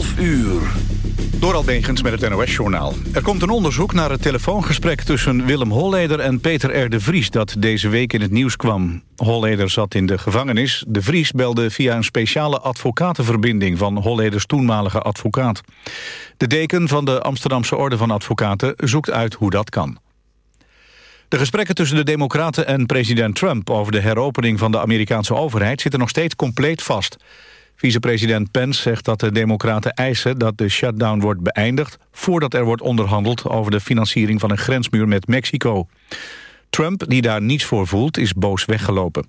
12 uur. Door Albegens met het NOS-journaal. Er komt een onderzoek naar het telefoongesprek tussen Willem Holleder en Peter R. de Vries... dat deze week in het nieuws kwam. Holleder zat in de gevangenis. De Vries belde via een speciale advocatenverbinding... van Holleders toenmalige advocaat. De deken van de Amsterdamse Orde van Advocaten zoekt uit hoe dat kan. De gesprekken tussen de Democraten en president Trump... over de heropening van de Amerikaanse overheid zitten nog steeds compleet vast... Vicepresident Pence zegt dat de democraten eisen dat de shutdown wordt beëindigd... voordat er wordt onderhandeld over de financiering van een grensmuur met Mexico. Trump, die daar niets voor voelt, is boos weggelopen.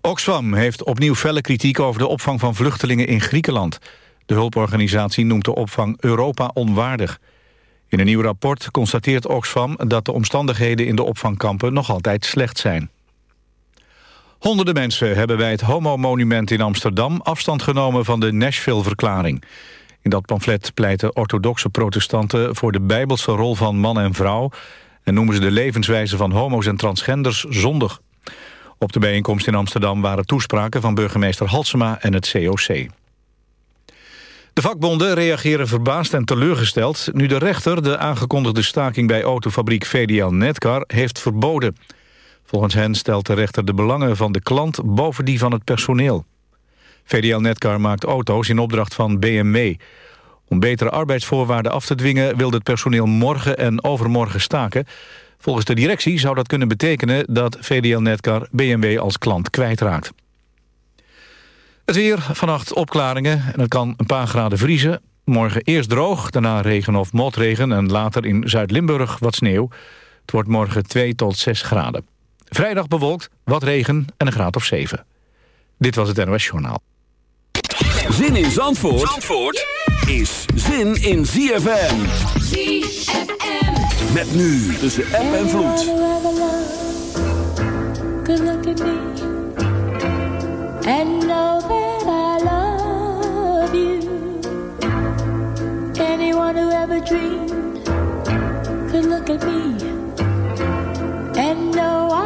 Oxfam heeft opnieuw felle kritiek over de opvang van vluchtelingen in Griekenland. De hulporganisatie noemt de opvang Europa onwaardig. In een nieuw rapport constateert Oxfam dat de omstandigheden in de opvangkampen nog altijd slecht zijn. Honderden mensen hebben bij het Homo-monument in Amsterdam... afstand genomen van de Nashville-verklaring. In dat pamflet pleiten orthodoxe protestanten... voor de bijbelse rol van man en vrouw... en noemen ze de levenswijze van homo's en transgenders zondig. Op de bijeenkomst in Amsterdam waren toespraken... van burgemeester Halsema en het COC. De vakbonden reageren verbaasd en teleurgesteld... nu de rechter de aangekondigde staking bij autofabriek VDL Netcar heeft verboden... Volgens hen stelt de rechter de belangen van de klant boven die van het personeel. VDL Netcar maakt auto's in opdracht van BMW. Om betere arbeidsvoorwaarden af te dwingen... wil het personeel morgen en overmorgen staken. Volgens de directie zou dat kunnen betekenen... dat VDL Netcar BMW als klant kwijtraakt. Het weer, vannacht opklaringen en het kan een paar graden vriezen. Morgen eerst droog, daarna regen of motregen... en later in Zuid-Limburg wat sneeuw. Het wordt morgen 2 tot 6 graden. Vrijdag bewolkt, wat regen en een graad of 7. Dit was het NOS Journaal. Zin in Zandvoort, Zandvoort is zin in ZFM. ZFM. Met nu tussen app en vloed. Good look at me. And know that I love you. Anyone who ever dreamed could look at me. And know I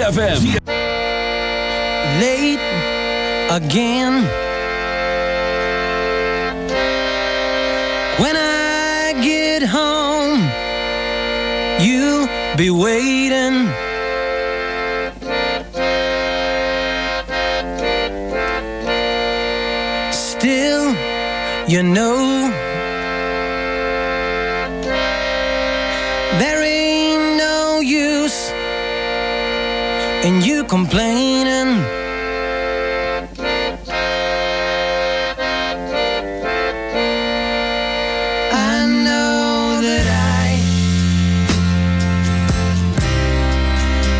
ZFM.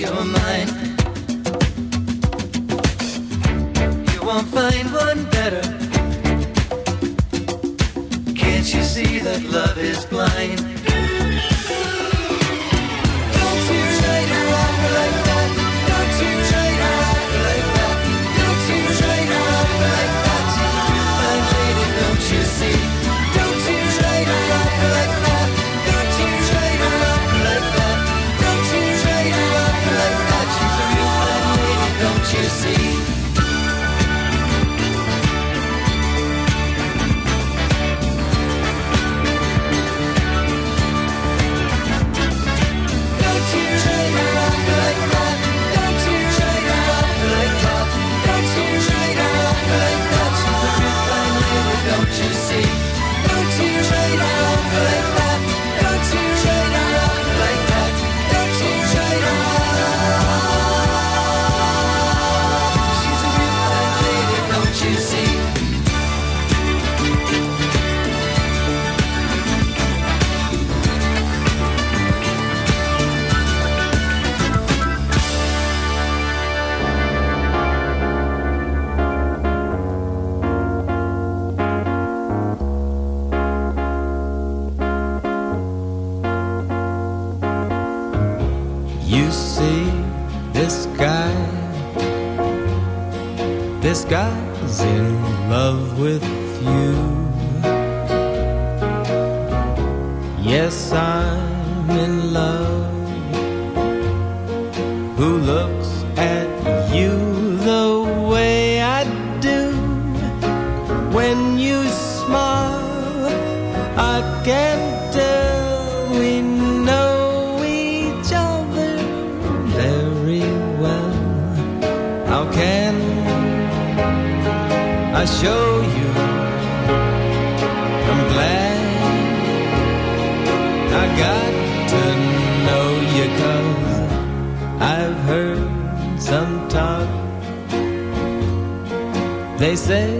Your mind. Yes, I'm in love. They say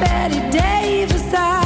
Bette Davis eyes.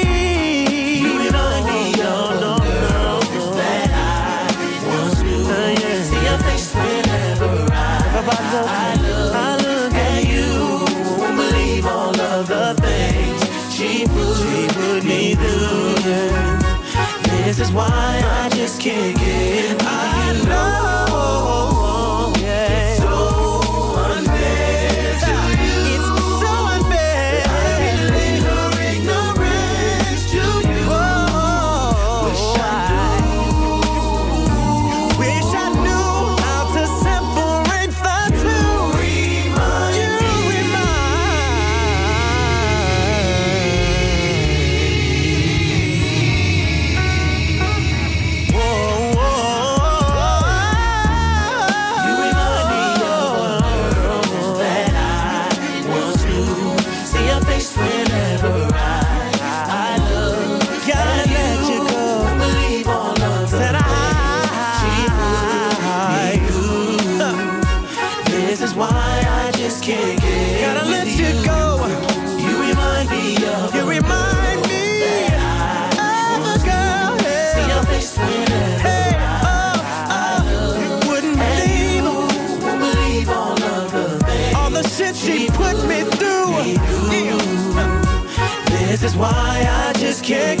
why I just can't get it. can't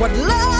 what love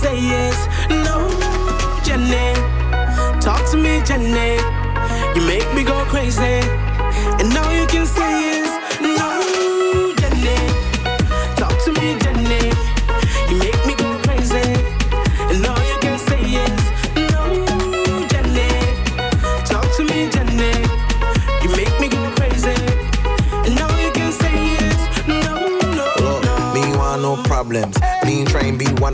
say yes. No, Jenny. Talk to me, Jenny. You make me go crazy.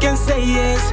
can say yes.